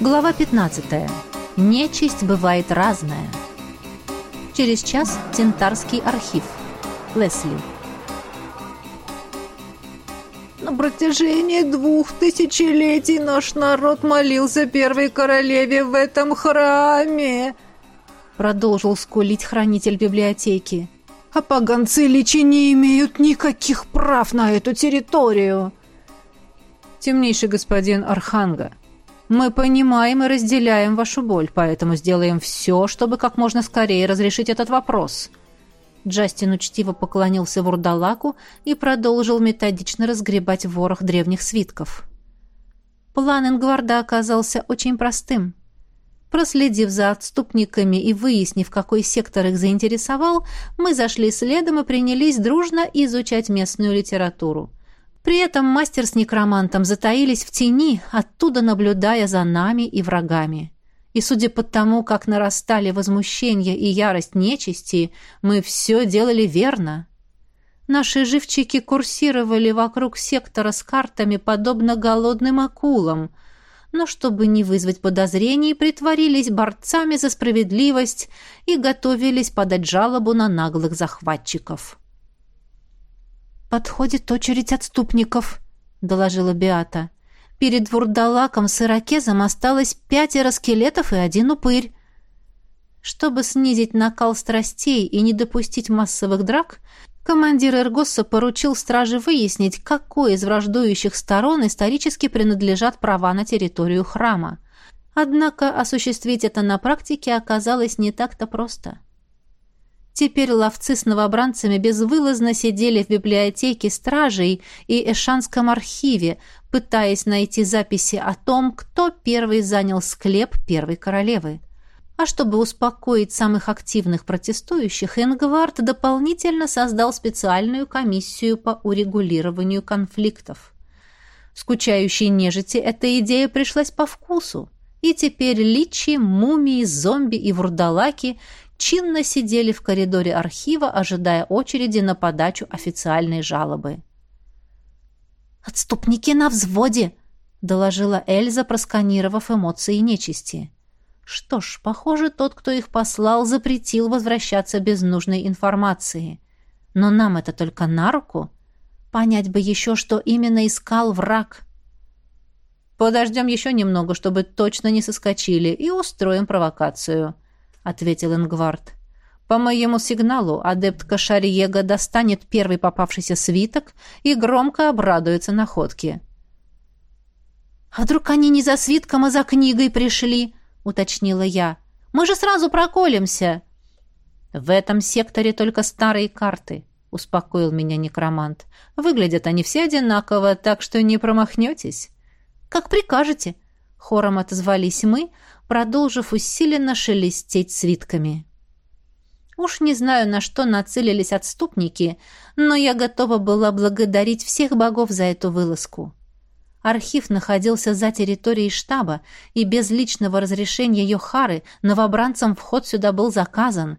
Глава 15. Нечисть бывает разная. Через час Тентарский архив. Лесли. На протяжении двух тысячелетий наш народ молился первой королеве в этом храме, продолжил скулить хранитель библиотеки. А поганцы личи не имеют никаких прав на эту территорию. Темнейший господин Арханга, мы понимаем и разделяем вашу боль, поэтому сделаем все, чтобы как можно скорее разрешить этот вопрос». Джастин учтиво поклонился Вурдалаку и продолжил методично разгребать ворох древних свитков. План Ингварда оказался очень простым. Проследив за отступниками и выяснив, какой сектор их заинтересовал, мы зашли следом и принялись дружно изучать местную литературу. При этом мастер с некромантом затаились в тени, оттуда наблюдая за нами и врагами. И судя по тому, как нарастали возмущение и ярость нечисти, мы все делали верно. Наши живчики курсировали вокруг сектора с картами, подобно голодным акулам, но чтобы не вызвать подозрений, притворились борцами за справедливость и готовились подать жалобу на наглых захватчиков. «Подходит очередь отступников», — доложила Биата. «Перед вурдалаком с иракезом осталось пятеро скелетов и один упырь». Чтобы снизить накал страстей и не допустить массовых драк, командир Эргоса поручил страже выяснить, какой из враждующих сторон исторически принадлежат права на территорию храма. Однако осуществить это на практике оказалось не так-то просто. Теперь ловцы с новобранцами безвылазно сидели в библиотеке стражей и Эшанском архиве, пытаясь найти записи о том, кто первый занял склеп первой королевы. А чтобы успокоить самых активных протестующих, Ингвард дополнительно создал специальную комиссию по урегулированию конфликтов. Скучающей нежити эта идея пришлась по вкусу, и теперь личи, мумии, зомби и вурдалаки чинно сидели в коридоре архива, ожидая очереди на подачу официальной жалобы. «Отступники на взводе!» — доложила Эльза, просканировав эмоции нечисти. Что ж, похоже, тот, кто их послал, запретил возвращаться без нужной информации. Но нам это только на руку. Понять бы еще, что именно искал враг. «Подождем еще немного, чтобы точно не соскочили, и устроим провокацию», — ответил Ингвард. «По моему сигналу адептка Шариега достанет первый попавшийся свиток и громко обрадуется находке». «А вдруг они не за свитком, а за книгой пришли?» — уточнила я. «Мы же сразу проколемся!» «В этом секторе только старые карты», — успокоил меня некромант. «Выглядят они все одинаково, так что не промахнетесь». «Как прикажете», — хором отозвались мы, продолжив усиленно шелестеть свитками. Уж не знаю, на что нацелились отступники, но я готова была благодарить всех богов за эту вылазку. Архив находился за территорией штаба, и без личного разрешения Йохары новобранцам вход сюда был заказан.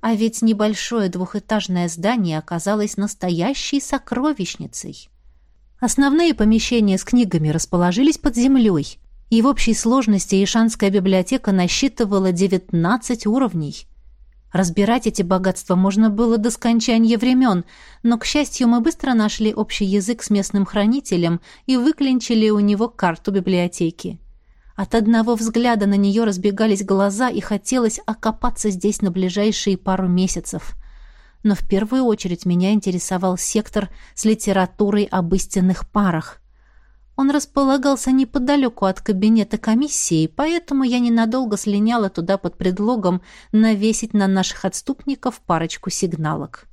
А ведь небольшое двухэтажное здание оказалось настоящей сокровищницей. Основные помещения с книгами расположились под землей, и в общей сложности Ишанская библиотека насчитывала 19 уровней. Разбирать эти богатства можно было до скончания времен, но, к счастью, мы быстро нашли общий язык с местным хранителем и выклинчили у него карту библиотеки. От одного взгляда на нее разбегались глаза, и хотелось окопаться здесь на ближайшие пару месяцев. Но в первую очередь меня интересовал сектор с литературой об истинных парах. Он располагался неподалеку от кабинета комиссии, поэтому я ненадолго слиняла туда под предлогом навесить на наших отступников парочку сигналок.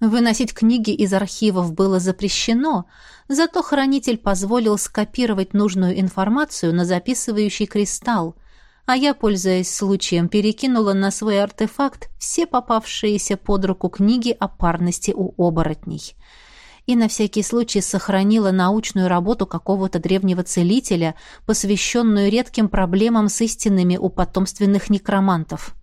Выносить книги из архивов было запрещено, зато хранитель позволил скопировать нужную информацию на записывающий кристалл, а я, пользуясь случаем, перекинула на свой артефакт все попавшиеся под руку книги о парности у оборотней — и на всякий случай сохранила научную работу какого-то древнего целителя, посвященную редким проблемам с истинными у потомственных некромантов.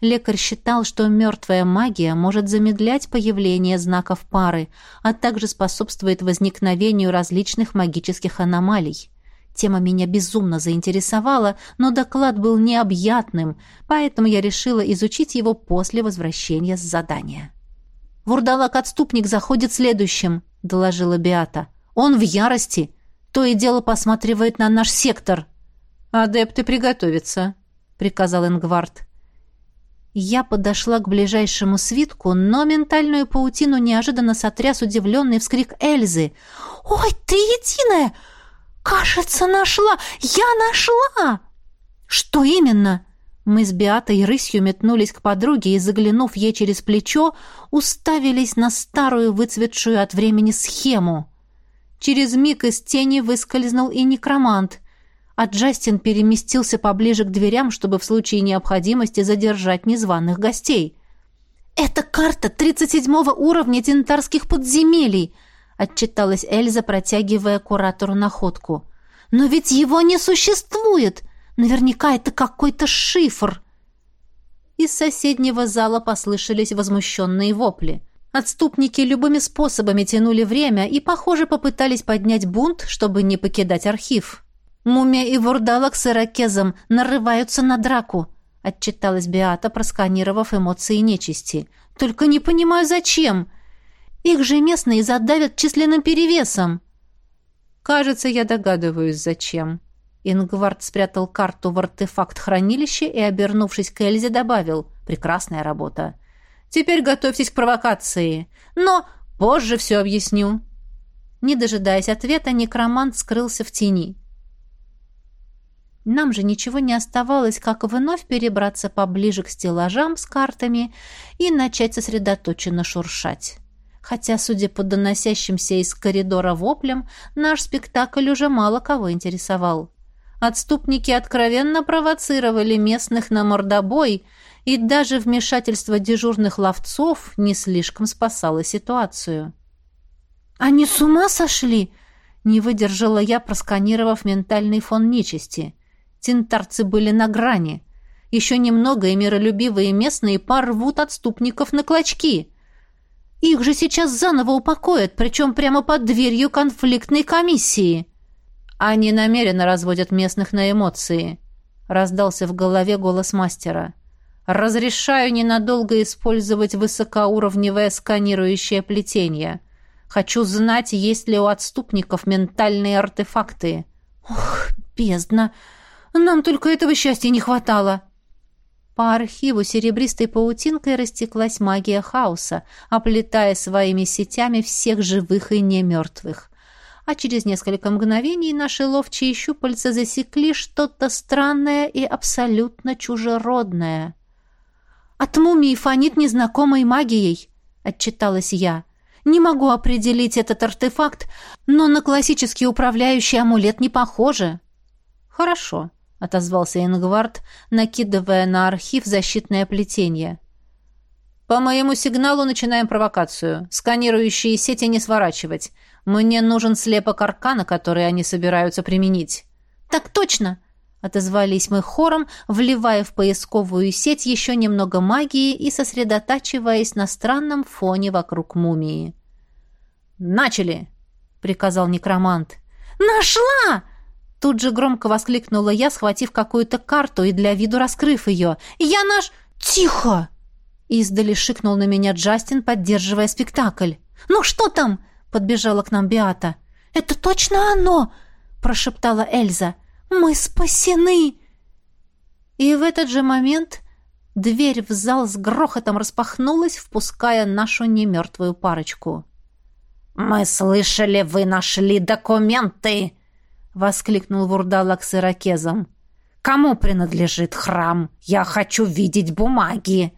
Лекарь считал, что мертвая магия может замедлять появление знаков пары, а также способствует возникновению различных магических аномалий. Тема меня безумно заинтересовала, но доклад был необъятным, поэтому я решила изучить его после возвращения с задания. «Вурдалак-отступник заходит следующим», — доложила Биата. «Он в ярости. То и дело посматривает на наш сектор». «Адепты приготовиться», — приказал Ингвард. Я подошла к ближайшему свитку, но ментальную паутину неожиданно сотряс удивленный вскрик Эльзы. «Ой, ты единая! Кажется, нашла! Я нашла!» «Что именно?» Мы с Беатой рысью метнулись к подруге и, заглянув ей через плечо, уставились на старую выцветшую от времени схему. Через миг из тени выскользнул и некромант а Джастин переместился поближе к дверям, чтобы в случае необходимости задержать незваных гостей. «Это карта 37-го уровня тентарских подземелий», — отчиталась Эльза, протягивая куратору находку. «Но ведь его не существует! Наверняка это какой-то шифр!» Из соседнего зала послышались возмущенные вопли. Отступники любыми способами тянули время и, похоже, попытались поднять бунт, чтобы не покидать архив. «Мумия и вурдалак с иракезом нарываются на драку», — отчиталась Беата, просканировав эмоции нечисти. «Только не понимаю, зачем? Их же местные задавят численным перевесом». «Кажется, я догадываюсь, зачем». Ингвард спрятал карту в артефакт хранилища и, обернувшись к Эльзе, добавил «Прекрасная работа». «Теперь готовьтесь к провокации. Но позже все объясню». Не дожидаясь ответа, некромант скрылся в тени. Нам же ничего не оставалось, как вновь перебраться поближе к стеллажам с картами и начать сосредоточенно шуршать. Хотя, судя по доносящимся из коридора воплям, наш спектакль уже мало кого интересовал. Отступники откровенно провоцировали местных на мордобой, и даже вмешательство дежурных ловцов не слишком спасало ситуацию. «Они с ума сошли?» — не выдержала я, просканировав ментальный фон нечисти — Тинтарцы были на грани. Еще немного, и миролюбивые местные порвут отступников на клочки. Их же сейчас заново упокоят, причем прямо под дверью конфликтной комиссии. Они намеренно разводят местных на эмоции. Раздался в голове голос мастера. Разрешаю ненадолго использовать высокоуровневое сканирующее плетение. Хочу знать, есть ли у отступников ментальные артефакты. Ох, бездна! Нам только этого счастья не хватало. По архиву серебристой паутинкой растеклась магия хаоса, оплетая своими сетями всех живых и немертвых. А через несколько мгновений наши ловчие щупальца засекли что-то странное и абсолютно чужеродное. «От мумии фонит незнакомой магией», — отчиталась я. «Не могу определить этот артефакт, но на классический управляющий амулет не похоже». «Хорошо», отозвался Ингвард, накидывая на архив защитное плетение. По моему сигналу начинаем провокацию. Сканирующие сети не сворачивать. Мне нужен слепок аркана, который они собираются применить. Так точно, отозвались мы хором, вливая в поисковую сеть еще немного магии и сосредотачиваясь на странном фоне вокруг мумии. Начали, приказал некромант. Нашла! Тут же громко воскликнула я, схватив какую-то карту и для виду раскрыв ее. «Я наш...» «Тихо!» Издали шикнул на меня Джастин, поддерживая спектакль. «Ну что там?» — подбежала к нам Биата. «Это точно оно!» — прошептала Эльза. «Мы спасены!» И в этот же момент дверь в зал с грохотом распахнулась, впуская нашу немертвую парочку. «Мы слышали, вы нашли документы!» — воскликнул вурдалак с иракезом. «Кому принадлежит храм? Я хочу видеть бумаги!»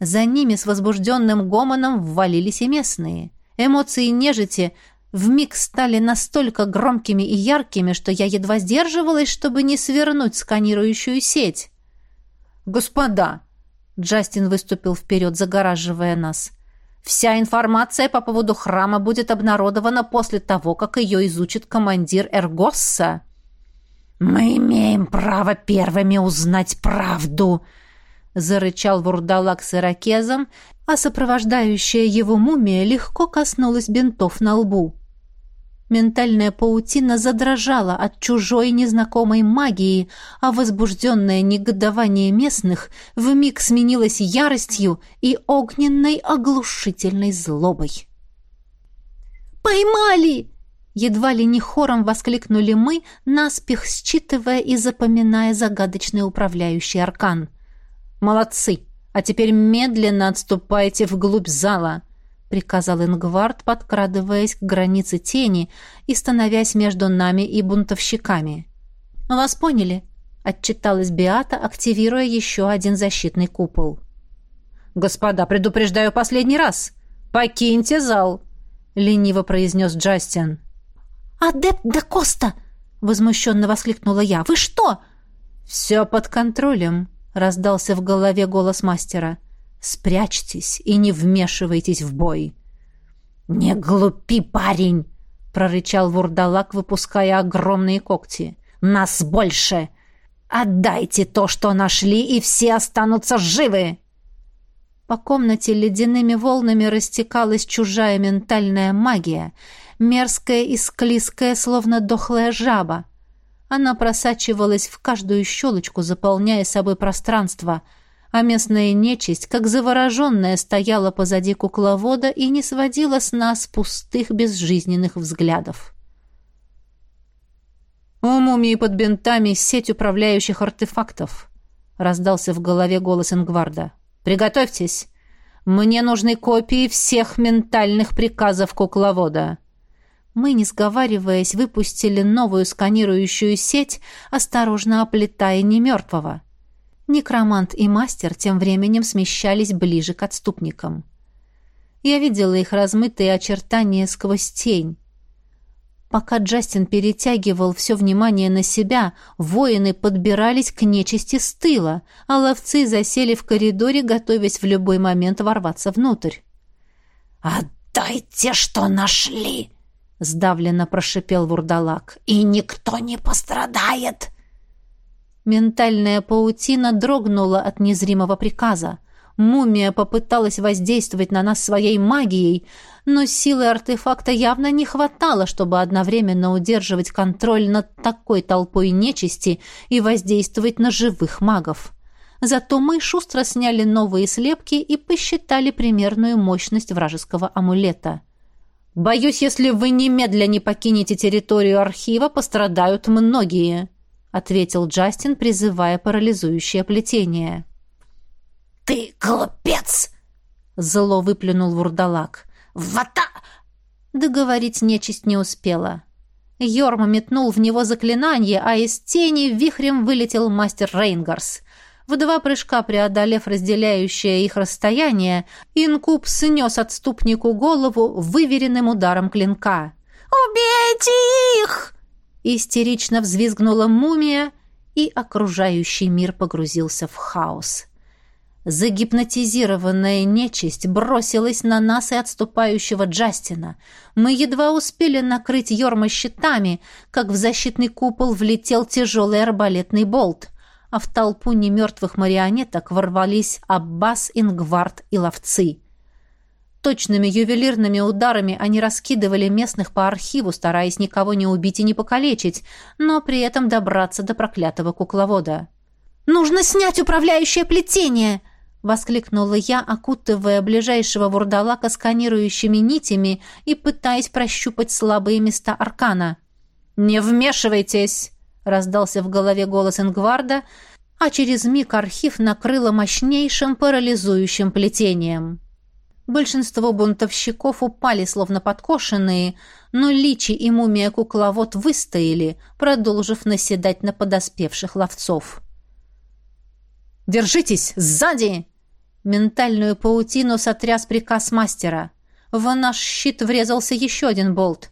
За ними с возбужденным гомоном ввалились и местные. Эмоции нежити вмиг стали настолько громкими и яркими, что я едва сдерживалась, чтобы не свернуть сканирующую сеть. «Господа!» — Джастин выступил вперед, загораживая нас. Вся информация по поводу храма будет обнародована после того, как ее изучит командир Эргосса. «Мы имеем право первыми узнать правду», — зарычал вурдалак с иракезом, а сопровождающая его мумия легко коснулась бинтов на лбу. Ментальная паутина задрожала от чужой незнакомой магии, а возбужденное негодование местных вмиг сменилось яростью и огненной оглушительной злобой. «Поймали!» Едва ли не хором воскликнули мы, наспех считывая и запоминая загадочный управляющий аркан. «Молодцы! А теперь медленно отступайте вглубь зала!» — приказал Ингвард, подкрадываясь к границе тени и становясь между нами и бунтовщиками. «Вас поняли?» — отчиталась Биата, активируя еще один защитный купол. «Господа, предупреждаю последний раз! Покиньте зал!» — лениво произнес Джастин. «Адепт да Коста!» — возмущенно воскликнула я. «Вы что?» «Все под контролем», — раздался в голове голос мастера. Спрячьтесь и не вмешивайтесь в бой. Не глупи, парень, прорычал вурдалак, выпуская огромные когти. Нас больше. Отдайте то, что нашли, и все останутся живы. По комнате ледяными волнами растекалась чужая ментальная магия, мерзкая и склизкая, словно дохлая жаба. Она просачивалась в каждую щелочку, заполняя собой пространство — а местная нечисть, как завороженная, стояла позади кукловода и не сводила с нас пустых безжизненных взглядов. «У мумии под бинтами сеть управляющих артефактов», — раздался в голове голос Ингварда. «Приготовьтесь! Мне нужны копии всех ментальных приказов кукловода». Мы, не сговариваясь, выпустили новую сканирующую сеть, осторожно оплетая немертвого. Некромант и мастер тем временем смещались ближе к отступникам. Я видела их размытые очертания сквозь тень. Пока Джастин перетягивал все внимание на себя, воины подбирались к нечисти с тыла, а ловцы засели в коридоре, готовясь в любой момент ворваться внутрь. «Отдайте, что нашли!» — сдавленно прошипел вурдалак. «И никто не пострадает!» Ментальная паутина дрогнула от незримого приказа. Мумия попыталась воздействовать на нас своей магией, но силы артефакта явно не хватало, чтобы одновременно удерживать контроль над такой толпой нечисти и воздействовать на живых магов. Зато мы шустро сняли новые слепки и посчитали примерную мощность вражеского амулета. «Боюсь, если вы немедля не покинете территорию архива, пострадают многие», — ответил Джастин, призывая парализующее плетение. «Ты глупец!» — зло выплюнул вурдалак. «Вата!» Договорить нечисть не успела. Йорма метнул в него заклинание, а из тени вихрем вылетел мастер Рейнгарс. В два прыжка преодолев разделяющее их расстояние, инкуб снес отступнику голову выверенным ударом клинка. «Убейте их!» Истерично взвизгнула мумия, и окружающий мир погрузился в хаос. Загипнотизированная нечисть бросилась на нас и отступающего Джастина. Мы едва успели накрыть Йорма щитами, как в защитный купол влетел тяжелый арбалетный болт, а в толпу немертвых марионеток ворвались Аббас, Ингвард и ловцы. Точными ювелирными ударами они раскидывали местных по архиву, стараясь никого не убить и не покалечить, но при этом добраться до проклятого кукловода. «Нужно снять управляющее плетение!» — воскликнула я, окутывая ближайшего вурдалака сканирующими нитями и пытаясь прощупать слабые места аркана. «Не вмешивайтесь!» — раздался в голове голос Ингварда, а через миг архив накрыло мощнейшим парализующим плетением. Большинство бунтовщиков упали, словно подкошенные, но Личи и мумия-кукловод выстояли, продолжив наседать на подоспевших ловцов. «Держитесь! Сзади!» Ментальную паутину сотряс приказ мастера. В наш щит врезался еще один болт.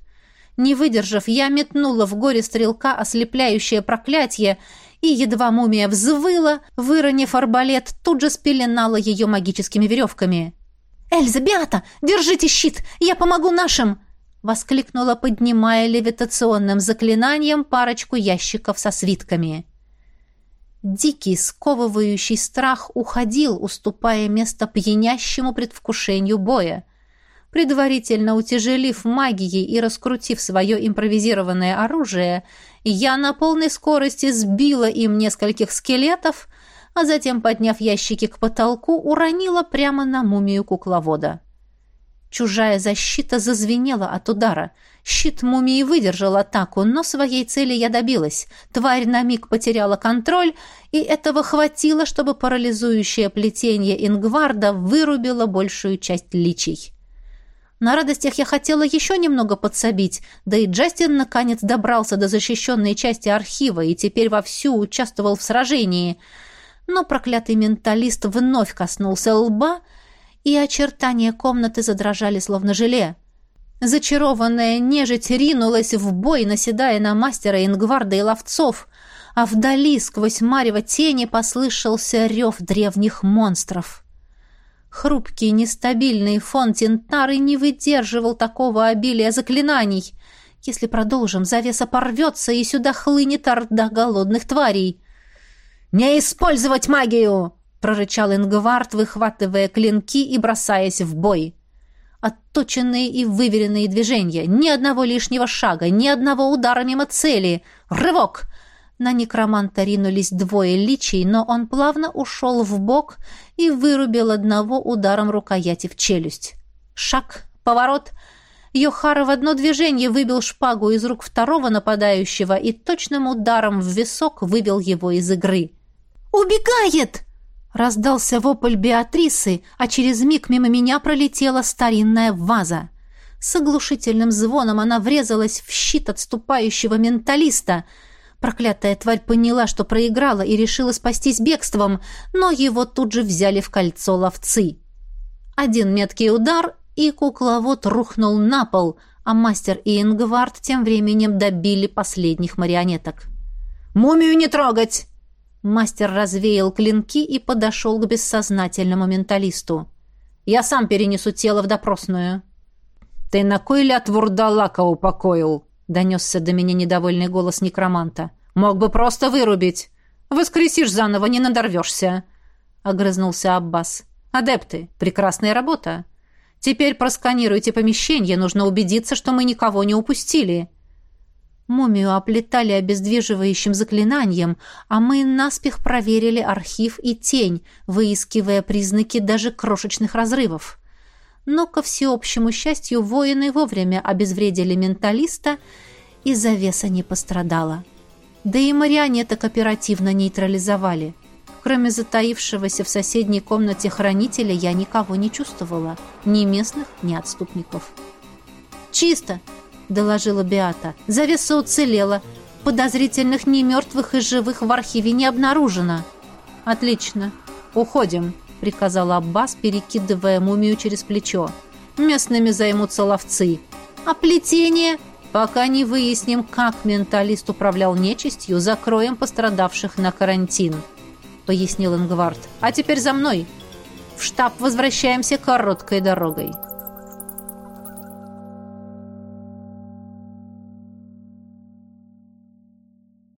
Не выдержав, я метнула в горе стрелка ослепляющее проклятие, и едва мумия взвыла, выронив арбалет, тут же спеленала ее магическими веревками. «Эльза, Беата, держите щит! Я помогу нашим!» воскликнула, поднимая левитационным заклинанием парочку ящиков со свитками. Дикий, сковывающий страх уходил, уступая место пьянящему предвкушению боя. Предварительно утяжелив магией и раскрутив свое импровизированное оружие, я на полной скорости сбила им нескольких скелетов, а затем, подняв ящики к потолку, уронила прямо на мумию кукловода. Чужая защита зазвенела от удара. Щит мумии выдержал атаку, но своей цели я добилась. Тварь на миг потеряла контроль, и этого хватило, чтобы парализующее плетение Ингварда вырубило большую часть личий. На радостях я хотела еще немного подсобить, да и Джастин наконец добрался до защищенной части архива и теперь вовсю участвовал в сражении. Но проклятый менталист вновь коснулся лба — и очертания комнаты задрожали словно желе. Зачарованная нежить ринулась в бой, наседая на мастера Ингварда и ловцов, а вдали сквозь марево тени послышался рев древних монстров. Хрупкий, нестабильный фон Тинтары не выдерживал такого обилия заклинаний. Если продолжим, завеса порвется, и сюда хлынет орда голодных тварей. «Не использовать магию!» прорычал Ингвард, выхватывая клинки и бросаясь в бой. Отточенные и выверенные движения, ни одного лишнего шага, ни одного удара мимо цели. Рывок! На некроманта ринулись двое личий, но он плавно ушел в бок и вырубил одного ударом рукояти в челюсть. Шаг, поворот. Йохара в одно движение выбил шпагу из рук второго нападающего и точным ударом в висок вывел его из игры. «Убегает!» Раздался вопль Беатрисы, а через миг мимо меня пролетела старинная ваза. С оглушительным звоном она врезалась в щит отступающего менталиста. Проклятая тварь поняла, что проиграла и решила спастись бегством, но его тут же взяли в кольцо ловцы. Один меткий удар, и кукловод рухнул на пол, а мастер и Ингвард тем временем добили последних марионеток. «Мумию не трогать!» Мастер развеял клинки и подошел к бессознательному менталисту. «Я сам перенесу тело в допросную». «Ты на кой ляд вурдалака упокоил?» — донесся до меня недовольный голос некроманта. «Мог бы просто вырубить. Воскресишь заново, не надорвешься», — огрызнулся Аббас. «Адепты, прекрасная работа. Теперь просканируйте помещение, нужно убедиться, что мы никого не упустили». Мумию оплетали обездвиживающим заклинанием, а мы наспех проверили архив и тень, выискивая признаки даже крошечных разрывов. Но, ко всеобщему счастью, воины вовремя обезвредили менталиста, и завеса не пострадала. Да и марионеток оперативно нейтрализовали. Кроме затаившегося в соседней комнате хранителя, я никого не чувствовала. Ни местных, ни отступников. «Чисто!» — доложила Биата. «Завеса уцелела. Подозрительных ни мертвых и живых в архиве не обнаружено». «Отлично. Уходим», — приказал Аббас, перекидывая мумию через плечо. «Местными займутся ловцы. А плетение...» «Пока не выясним, как менталист управлял нечистью, закроем пострадавших на карантин», — пояснил Ингвард. «А теперь за мной. В штаб возвращаемся короткой дорогой».